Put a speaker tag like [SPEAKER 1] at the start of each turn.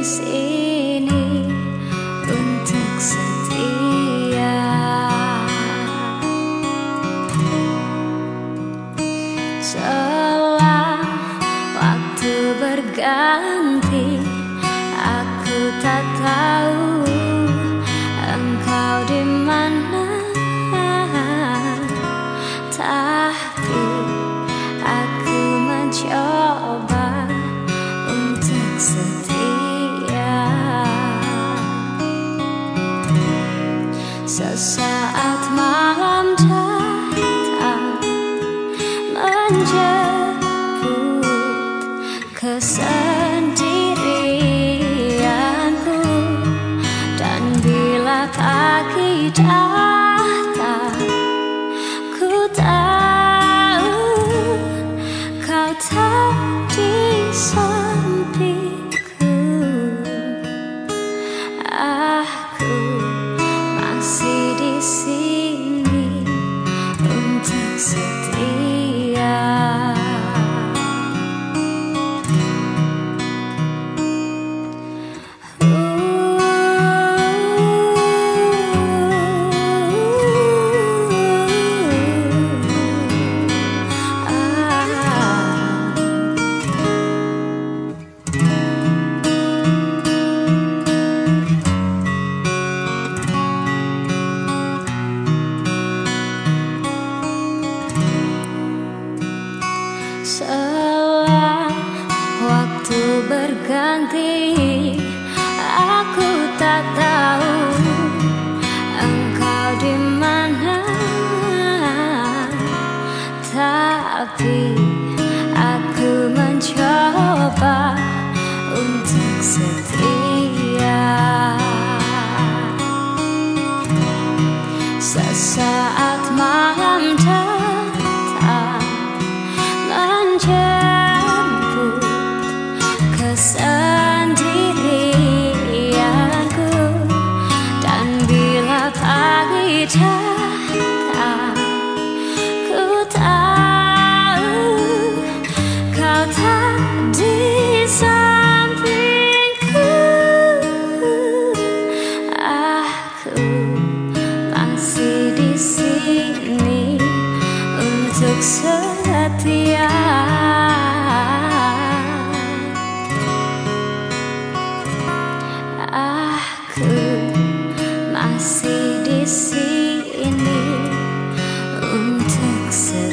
[SPEAKER 1] Sini untuk setia. Selang waktu berganti Aku tak tahu Sesaat malam datang menjadi kesendirianku. Dan bila pagi datang ku tahu kau tak di sampingku. Aku berganti Aku tak tahu engkau di mana. Tapi aku mencoba untuk setia. Sesaat ku tahu kau tak di sampingku aku masih di sini untuk setia Aku masih di sini access.